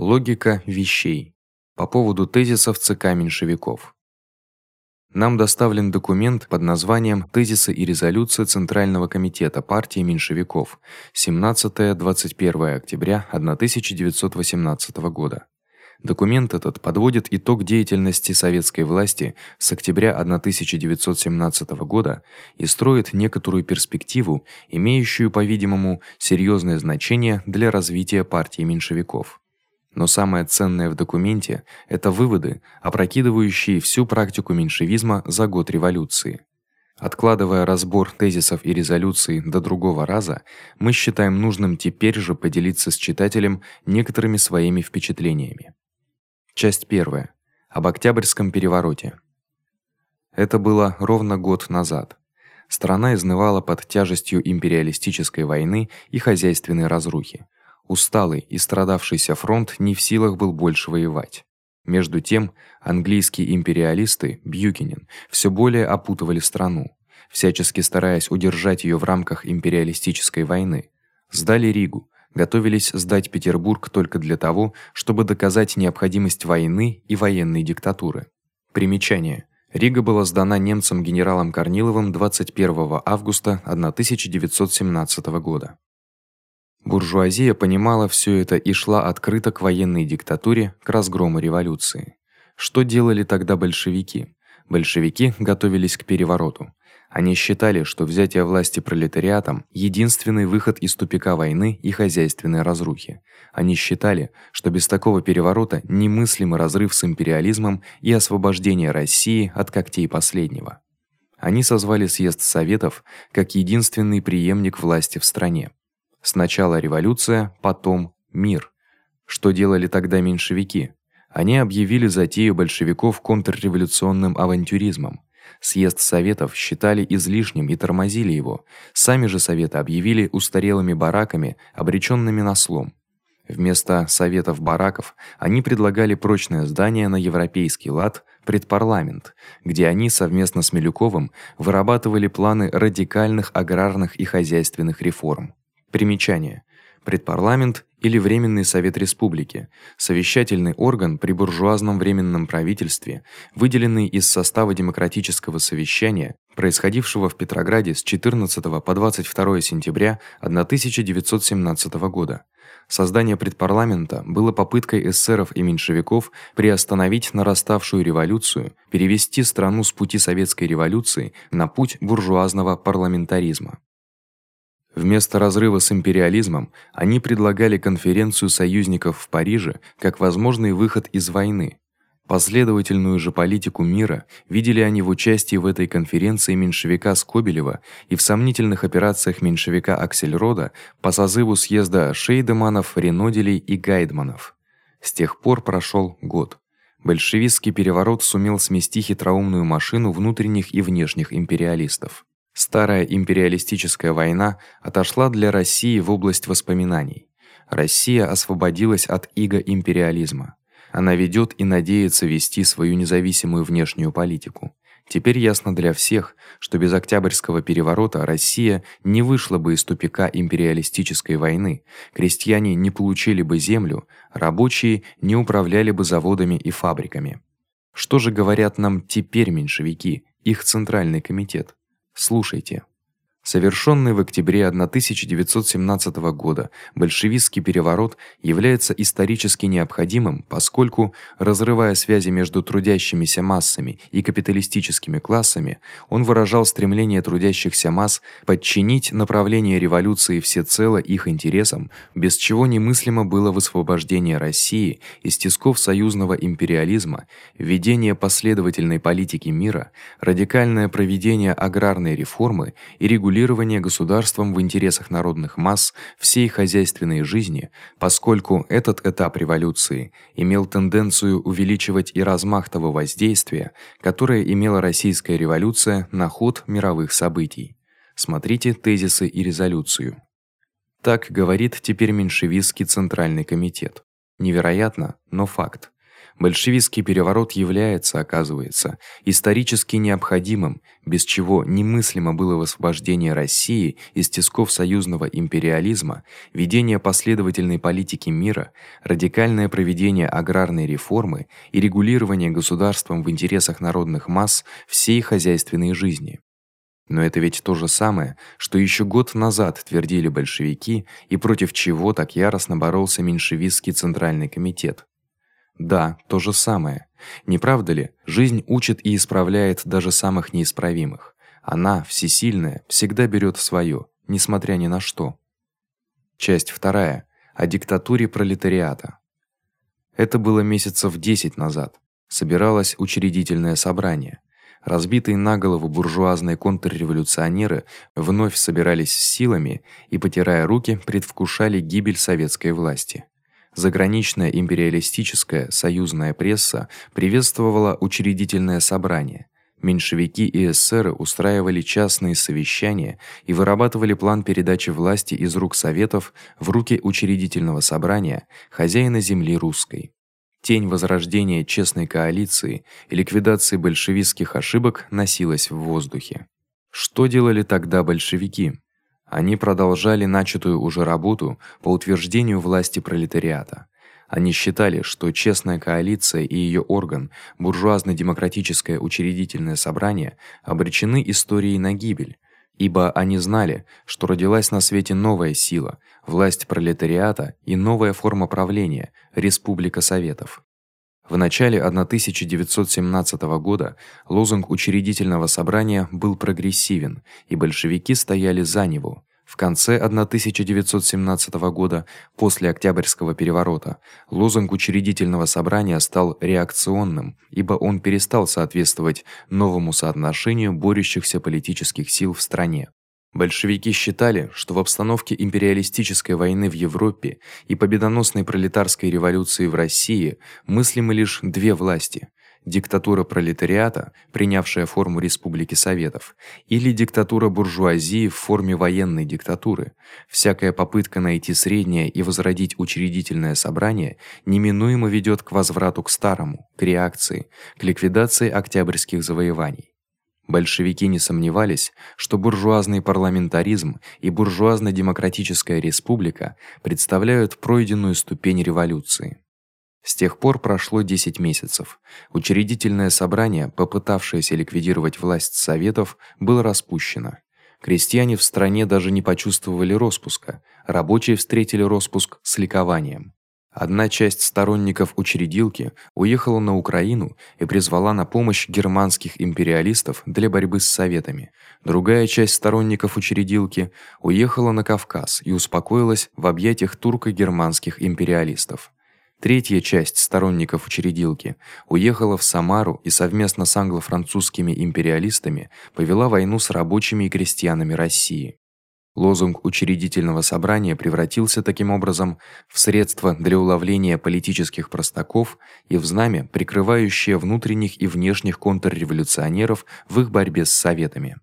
Логика вещей. По поводу тезисов ЦК меньшевиков. Нам доставлен документ под названием Тезисы и резолюции Центрального комитета партии меньшевиков 17-21 октября 1918 года. Документ этот подводит итог деятельности советской власти с октября 1917 года и строит некоторую перспективу, имеющую, по-видимому, серьёзное значение для развития партии меньшевиков. Но самое ценное в документе это выводы, опрокидывающие всю практику меньшевизма за год революции. Откладывая разбор тезисов и резолюций до другого раза, мы считаем нужным теперь же поделиться с читателем некоторыми своими впечатлениями. Часть первая. Об Октябрьском перевороте. Это было ровно год назад. Страна изнывала под тяжестью империалистической войны и хозяйственной разрухи. Усталый и страдавшийся фронт не в силах был больше воевать. Между тем, английские империалисты Бьюкенен всё более опутывали страну, всячески стараясь удержать её в рамках империалистической войны. Сдали Ригу, готовились сдать Петербург только для того, чтобы доказать необходимость войны и военной диктатуры. Примечание: Рига была сдана немцам генералом Корниловым 21 августа 1917 года. Буржуазия понимала всё это и шла открыто к военной диктатуре, к разгрому революции. Что делали тогда большевики? Большевики готовились к перевороту. Они считали, что взятие власти пролетариатом единственный выход из тупика войны и хозяйственной разрухи. Они считали, что без такого переворота немыслимый разрыв с империализмом и освобождение России от когтей последнего. Они созвали съезд советов как единственный преемник власти в стране. Сначала революция, потом мир. Что делали тогда меньшевики? Они объявили затею большевиков контрреволюционным авантюризмом. Съезд советов считали излишним и тормозили его. Сами же советы объявили устарелыми бараками, обречёнными на слом. Вместо советов бараков они предлагали прочное здание на европейский лад, предпарламент, где они совместно с Милюковым вырабатывали планы радикальных аграрных и хозяйственных реформ. Примечание: Предпарламент или временный совет республики, совещательный орган при буржуазном временном правительстве, выделенный из состава демократического совещания, происходившего в Петрограде с 14 по 22 сентября 1917 года. Создание предпарламента было попыткой эсеров и меньшевиков приостановить нараставшую революцию, перевести страну с пути советской революции на путь буржуазного парламентаризма. Вместо разрыва с империализмом они предлагали конференцию союзников в Париже как возможный выход из войны. Последовательную же политику мира видели они в участии в этой конференции меньшевика Скобелева и в сомнительных операциях меньшевика Аксельрода по созыву съезда Шейдеманов, Реноделей и Гайдманов. С тех пор прошёл год. Большевистский переворот сумел смести хитроумную машину внутренних и внешних империалистов. Старая империалистическая война отошла для России в область воспоминаний. Россия освободилась от ига империализма. Она ведёт и надеется вести свою независимую внешнюю политику. Теперь ясно для всех, что без Октябрьского переворота Россия не вышла бы из тупика империалистической войны. Крестьяне не получили бы землю, рабочие не управляли бы заводами и фабриками. Что же говорят нам теперь меньшевики, их центральный комитет? Слушайте. Совершённый в октябре 1917 года большевистский переворот является исторически необходимым, поскольку, разрывая связи между трудящимися массами и капиталистическими классами, он выражал стремление трудящихся масс подчинить направление революции всецело их интересам, без чего немыслимо было высвобождение России из тисков союзного империализма, введение последовательной политики мира, радикальное проведение аграрной реформы и регулирование регулирование государством в интересах народных масс всей хозяйственной жизни, поскольку этот этап революции имел тенденцию увеличивать и размах того воздействия, которое имела российская революция на ход мировых событий. Смотрите тезисы и резолюцию. Так говорит теперь меньшевистский центральный комитет. Невероятно, но факт. Большевистский переворот является, оказывается, исторически необходимым, без чего немыслимо было освобождение России из тисков союзного империализма, ведение последовательной политики мира, радикальное проведение аграрной реформы и регулирование государством в интересах народных масс всей хозяйственной жизни. Но это ведь то же самое, что ещё год назад твердили большевики и против чего так яростно боролся меньшевистский центральный комитет. Да, то же самое. Не правда ли? Жизнь учит и исправляет даже самых неисправимых. Она, всесильная, всегда берёт своё, несмотря ни на что. Часть вторая о диктатуре пролетариата. Это было месяцев 10 назад. Собиралось учредительное собрание. Разбитые на голову буржуазные контрреволюционеры вновь собирались с силами и потирая руки, предвкушали гибель советской власти. Заграничная империалистическая союзная пресса приветствовала учредительное собрание. Меньшевики и эсеры устраивали частные совещания и вырабатывали план передачи власти из рук советов в руки учредительного собрания, хозяина земли русской. Тень возрождения честной коалиции и ликвидации большевистских ошибок носилась в воздухе. Что делали тогда большевики? Они продолжали начатую уже работу по утверждению власти пролетариата. Они считали, что честная коалиция и её орган, буржуазно-демократическое учредительное собрание, обречены историей на гибель, ибо они знали, что родилась на свете новая сила, власть пролетариата и новая форма правления республика советов. В начале 1917 года лозунг учредительного собрания был прогрессивен, и большевики стояли за него. В конце 1917 года, после Октябрьского переворота, лозунг учредительного собрания стал реакционным, ибо он перестал соответствовать новому соотношению борющихся политических сил в стране. Большевики считали, что в обстановке империалистической войны в Европе и победоносной пролетарской революции в России мыслимы лишь две власти: диктатура пролетариата, принявшая форму республики советов, или диктатура буржуазии в форме военной диктатуры. Всякая попытка найти среднее и возродить учредительное собрание неминуемо ведёт к возврату к старому, к реакции, к ликвидации октябрьских завоеваний. Большевики не сомневались, что буржуазный парламентаризм и буржуазно-демократическая республика представляют пройденную ступень революции. С тех пор прошло 10 месяцев. Учредительное собрание, попытавшееся ликвидировать власть советов, было распущено. Крестьяне в стране даже не почувствовали распуска, рабочие встретили распуск с ликованием. Одна часть сторонников учредилки уехала на Украину и призвала на помощь германских империалистов для борьбы с советами. Другая часть сторонников учредилки уехала на Кавказ и успокоилась в объятиях турко-германских империалистов. Третья часть сторонников учредилки уехала в Самару и совместно с англо-французскими империалистами повела войну с рабочими и крестьянами России. Лозунг учредительного собрания превратился таким образом в средство для уловления политических простаков и в знамя, прикрывающее внутренних и внешних контрреволюционеров в их борьбе с советами.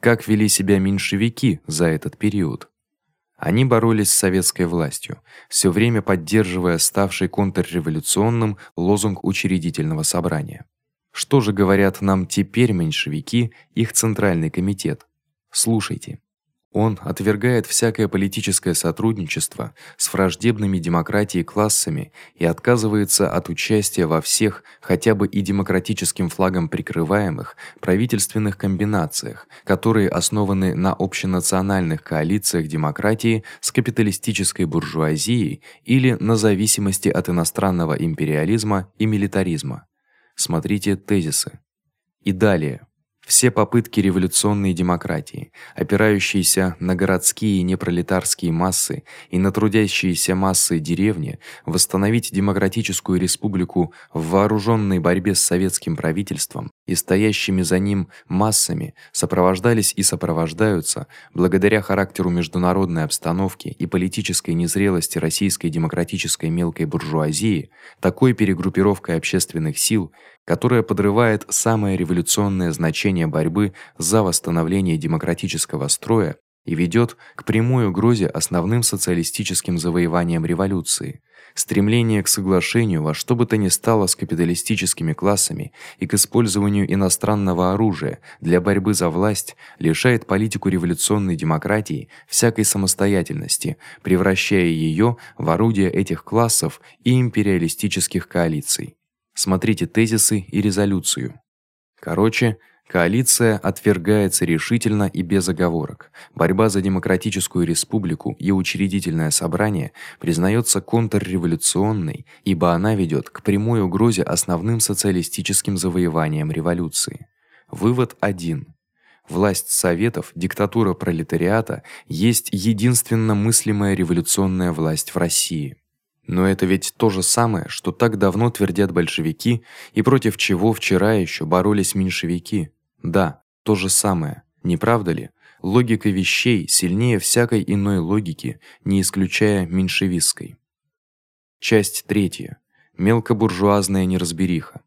Как вели себя меньшевики за этот период? Они боролись с советской властью, всё время поддерживая ставший контрреволюционным лозунг учредительного собрания. Что же говорят нам теперь меньшевики, их центральный комитет? Слушайте. Он отвергает всякое политическое сотрудничество с враждебными демократии классами и отказывается от участия во всех, хотя бы и демократическим флагом прикрываемых правительственных комбинациях, которые основаны на общенациональных коалициях демократии с капиталистической буржуазией или на зависимости от иностранного империализма и милитаризма. Смотрите тезисы. И далее все попытки революционной демократии, опирающиеся на городские непролетарские массы и на трудящиеся массы деревни, восстановить демократическую республику в вооружённой борьбе с советским правительством и стоящими за ним массами, сопровождались и сопровождаются благодаря характеру международной обстановки и политической незрелости российской демократической мелкой буржуазии, такой перегруппировкой общественных сил, которая подрывает самое революционное значение борьбы за восстановление демократического строя и ведёт к прямой угрозе основным социалистическим завоеваниям революции. Стремление к соглашению во что бы то ни стало с капиталистическими классами и к использованию иностранного оружия для борьбы за власть лишает политику революционной демократии всякой самостоятельности, превращая её в орудие этих классов и империалистических коалиций. Смотрите тезисы и резолюцию. Короче, Коалиция отвергается решительно и без оговорок. Борьба за демократическую республику и учредительное собрание признается контрреволюционной, ибо она ведет к прямой угрозе основным социалистическим завоеваниям революции. Вывод 1. Власть советов, диктатура пролетариата есть единственно мыслимая революционная власть в России. Но это ведь то же самое, что так давно твердят большевики и против чего вчера ещё боролись меньшевики. Да, то же самое. Не правда ли? Логика вещей сильнее всякой иной логики, не исключая меньшевистской. Часть третья. Мелкобуржуазная неразбериха.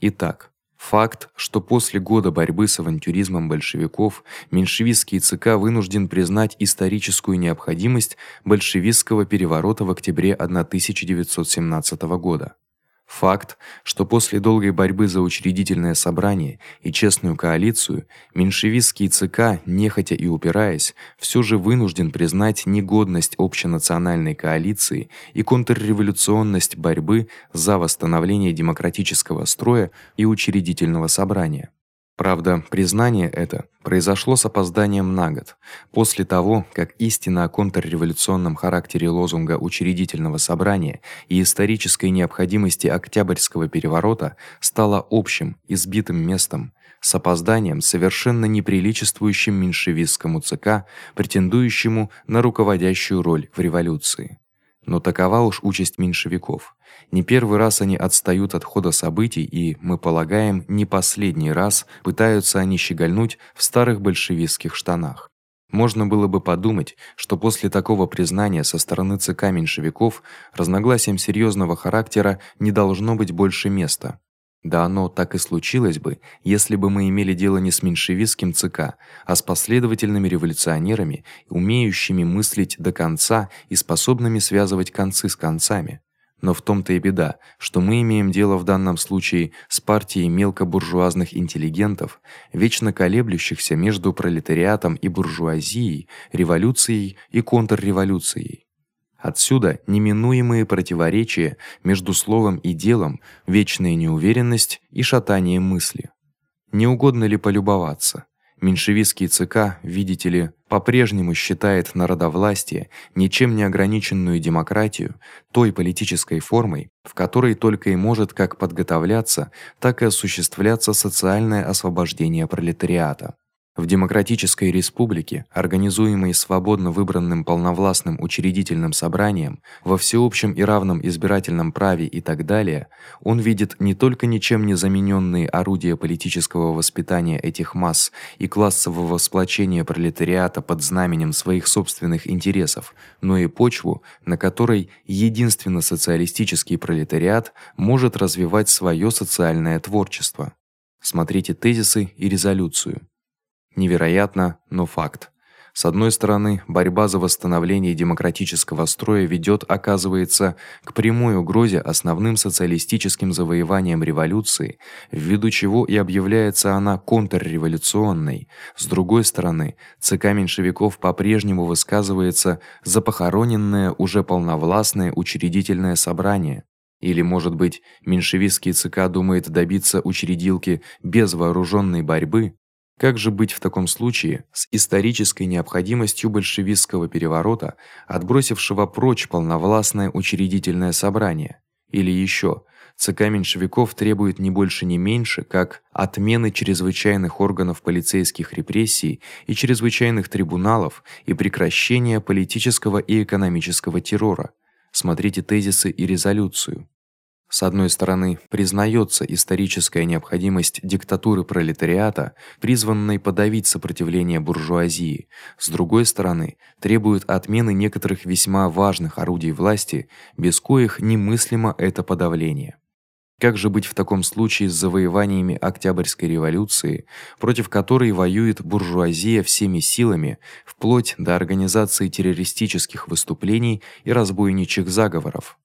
Итак, Факт, что после года борьбы с авантюризмом большевиков меньшевистский ЦК вынужден признать историческую необходимость большевистского переворота в октябре 1917 года. Факт, что после долгой борьбы за учредительное собрание и честную коалицию меньшевистский ЦК, нехотя и упираясь, всё же вынужден признать негодность общенациональной коалиции и контрреволюционность борьбы за восстановление демократического строя и учредительного собрания. Правда, признание это произошло с опозданием на год, после того, как истина о контрреволюционном характере лозунга учредительного собрания и исторической необходимости Октябрьского переворота стала общим, избитым местом, с опозданием, совершенно неприличествующим меньшевистскому ЦК, претендующему на руководящую роль в революции. Но такова уж участь меньшевиков. Не первый раз они отстают от хода событий, и, мы полагаем, не последний раз пытаются они щегольнуть в старых большевистских штанах. Можно было бы подумать, что после такого признания со стороны ЦК меньшевиков разногласиям серьёзного характера не должно быть больше места. Да оно так и случилось бы, если бы мы имели дело не с меньшевистским ЦК, а с последовательными революционерами, умеющими мыслить до конца и способными связывать концы с концами. Но в том-то и беда, что мы имеем дело в данном случае с партией мелкобуржуазных интеллигентов, вечно колеблющихся между пролетариатом и буржуазией, революцией и контрреволюцией. Отсюда неминуемые противоречия между словом и делом, вечная неуверенность и шатание мысли. Не угодно ли полюбоваться? Меньшевистский ЦК, видите ли, по-прежнему считает народовластие, ничем не ограниченную демократию, той политической формой, в которой только и может как подготовляться, так и осуществляться социальное освобождение пролетариата. В демократической республике, организуемой свободно выбранным полновластным учредительным собранием, во всеобщем и равном избирательном праве и так далее, он видит не только ничем не заменённые орудия политического воспитания этих масс и классового сплочения пролетариата под знаменем своих собственных интересов, но и почву, на которой единственно социалистический пролетариат может развивать своё социальное творчество. Смотрите тезисы и резолюцию. Невероятно, но факт. С одной стороны, борьба за восстановление демократического строя ведёт, оказывается, к прямой угрозе основным социалистическим завоеваниям революции, ввиду чего и объявляется она контрреволюционной. С другой стороны, ЦК меньшевиков по-прежнему высказывается за похороненное уже полновластное учредительное собрание. Или, может быть, меньшевистский ЦК думает добиться учредилки без вооружённой борьбы? Как же быть в таком случае с исторической необходимостью большевистского переворота, отбросившего прочь полновластное учредительное собрание? Или ещё ЦК меньшевиков требует не больше не меньше, как отмены чрезвычайных органов полицейских репрессий и чрезвычайных трибуналов и прекращения политического и экономического террора. Смотрите тезисы и резолюцию. С одной стороны, признается историческая необходимость диктатуры пролетариата, призванной подавить сопротивление буржуазии. С другой стороны, требует отмены некоторых весьма важных орудий власти, без коих немыслимо это подавление. Как же быть в таком случае с завоеваниями Октябрьской революции, против которой воюет буржуазия всеми силами, вплоть до организации террористических выступлений и разбойничьих заговоров?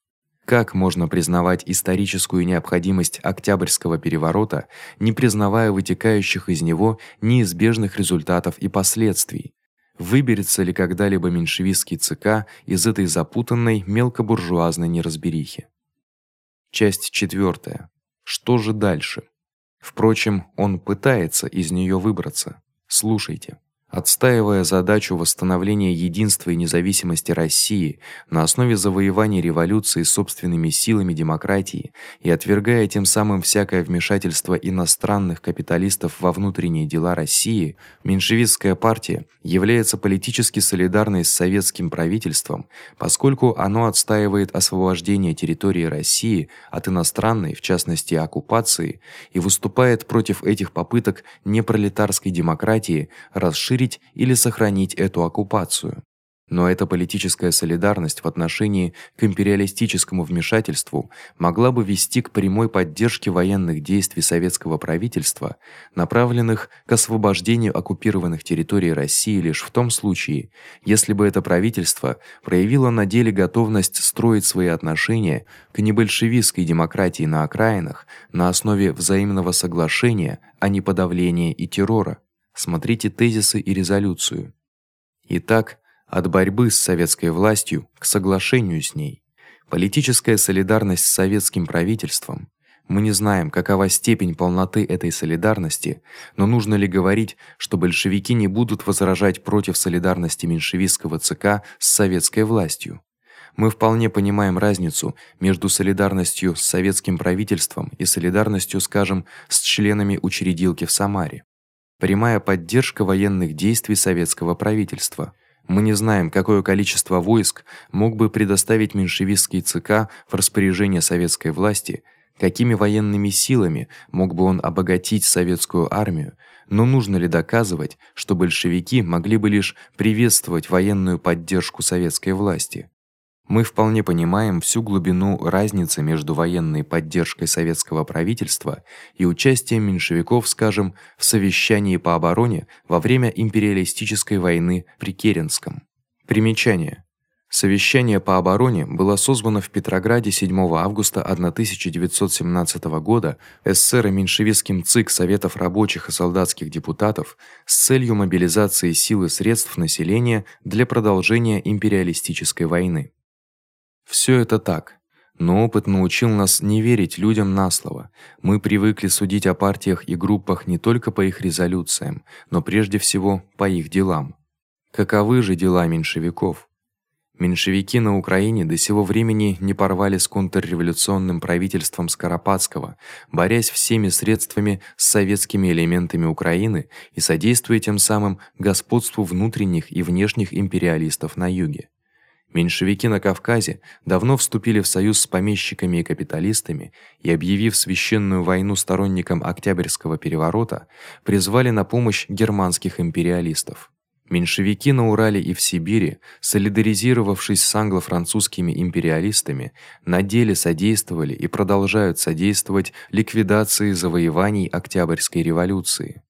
Как можно признавать историческую необходимость Октябрьского переворота, не признавая вытекающих из него неизбежных результатов и последствий? Выберется ли когда-либо меньшевистский ЦК из этой запутанной мелкобуржуазной неразберихи? Часть четвёртая. Что же дальше? Впрочем, он пытается из неё выбраться. Слушайте. Отстаивая задачу восстановления единства и независимости России на основе завоевания революции собственными силами демократии и отвергая тем самым всякое вмешательство иностранных капиталистов во внутренние дела России, меньшевистская партия является политически солидарной с советским правительством, поскольку оно отстаивает освобождение территории России от иностранной, в частности, оккупации, и выступает против этих попыток непролетарской демократии расширить расширить или сохранить эту оккупацию. Но эта политическая солидарность в отношении к империалистическому вмешательству могла бы вести к прямой поддержке военных действий советского правительства, направленных к освобождению оккупированных территорий России лишь в том случае, если бы это правительство проявило на деле готовность строить свои отношения к небольшевистской демократии на окраинах на основе взаимного соглашения, а не подавления и террора. Смотрите тезисы и резолюцию. Итак, от борьбы с советской властью к соглашению с ней. Политическая солидарность с советским правительством. Мы не знаем, какова степень полноты этой солидарности, но нужно ли говорить, что большевики не будут возражать против солидарности меньшевистского ЦК с советской властью? Мы вполне понимаем разницу между солидарностью с советским правительством и солидарностью, скажем, с членами учредилки в Самаре прямая поддержка военных действий советского правительства. Мы не знаем, какое количество войск мог бы предоставить меньшевистский ЦК в распоряжение советской власти, какими военными силами мог бы он обогатить советскую армию, но нужно ли доказывать, что большевики могли бы лишь приветствовать военную поддержку советской власти? Мы вполне понимаем всю глубину разницы между военной поддержкой советского правительства и участием меньшевиков, скажем, в совещании по обороне во время империалистической войны при Керенском. Примечание: Совещание по обороне было созвано в Петрограде 7 августа 1917 года эсеро-меньшевистским ЦИК Советов рабочих и солдатских депутатов с целью мобилизации сил и средств населения для продолжения империалистической войны. Всё это так. Но опыт научил нас не верить людям на слово. Мы привыкли судить о партиях и группах не только по их резолюциям, но прежде всего по их делам. Каковы же дела меньшевиков? Меньшевики на Украине до сего времени не порвали с контрреволюционным правительством Скоропадского, борясь всеми средствами с советскими элементами Украины и содействуя тем самым господству внутренних и внешних империалистов на юге. Меньшевики на Кавказе давно вступили в союз с помещиками и капиталистами и объявив священную войну сторонникам Октябрьского переворота, призвали на помощь германских империалистов. Меньшевики на Урале и в Сибири, солидаризировавшись с англо-французскими империалистами, на деле содействовали и продолжают содействовать ликвидации завоеваний Октябрьской революции.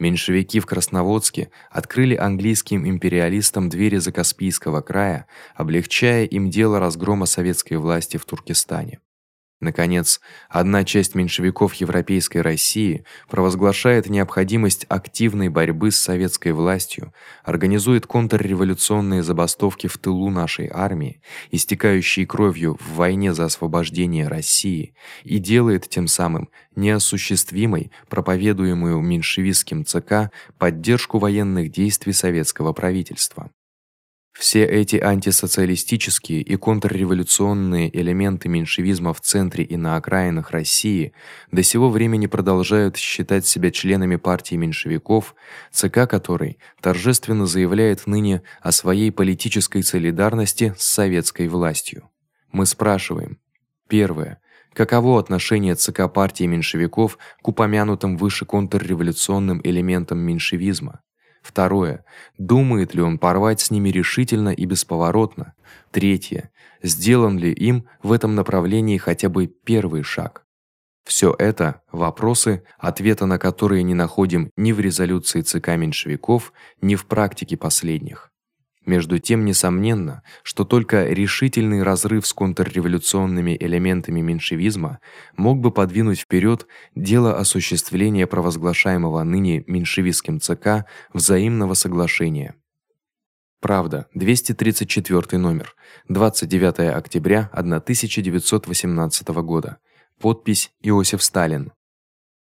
Меньшевики в Красноводске открыли английским империалистам двери Закаспийского края, облегчая им дело разгрома советской власти в Туркестане. Наконец, одна часть меньшевиков европейской России провозглашает необходимость активной борьбы с советской властью, организует контрреволюционные забастовки в тылу нашей армии, истекающей кровью в войне за освобождение России, и делает тем самым неосуществимой проповедуемую меньшевистским ЦК поддержку военных действий советского правительства. Все эти антисоциалистические и контрреволюционные элементы меньшевизма в центре и на окраинах России до сего времени продолжают считать себя членами партии меньшевиков, ЦК которой торжественно заявляет ныне о своей политической солидарности с советской властью. Мы спрашиваем: первое Каково отношение ЦК партии меньшевиков к упомянутым выше контрреволюционным элементам меньшевизма? Второе. Думает ли он порвать с ними решительно и бесповоротно? Третье. Сделан ли им в этом направлении хотя бы первый шаг? Всё это вопросы, ответа на которые не находим ни в резолюции ЦК меньшевиков, ни в практике последних. Между тем несомненно, что только решительный разрыв с контрреволюционными элементами меньшевизма мог бы подвинуть вперед дело осуществления провозглашаемого ныне меньшевистским ЦК взаимного соглашения. Правда, 234 номер. 29 октября 1918 года. Подпись Иосиф Сталин.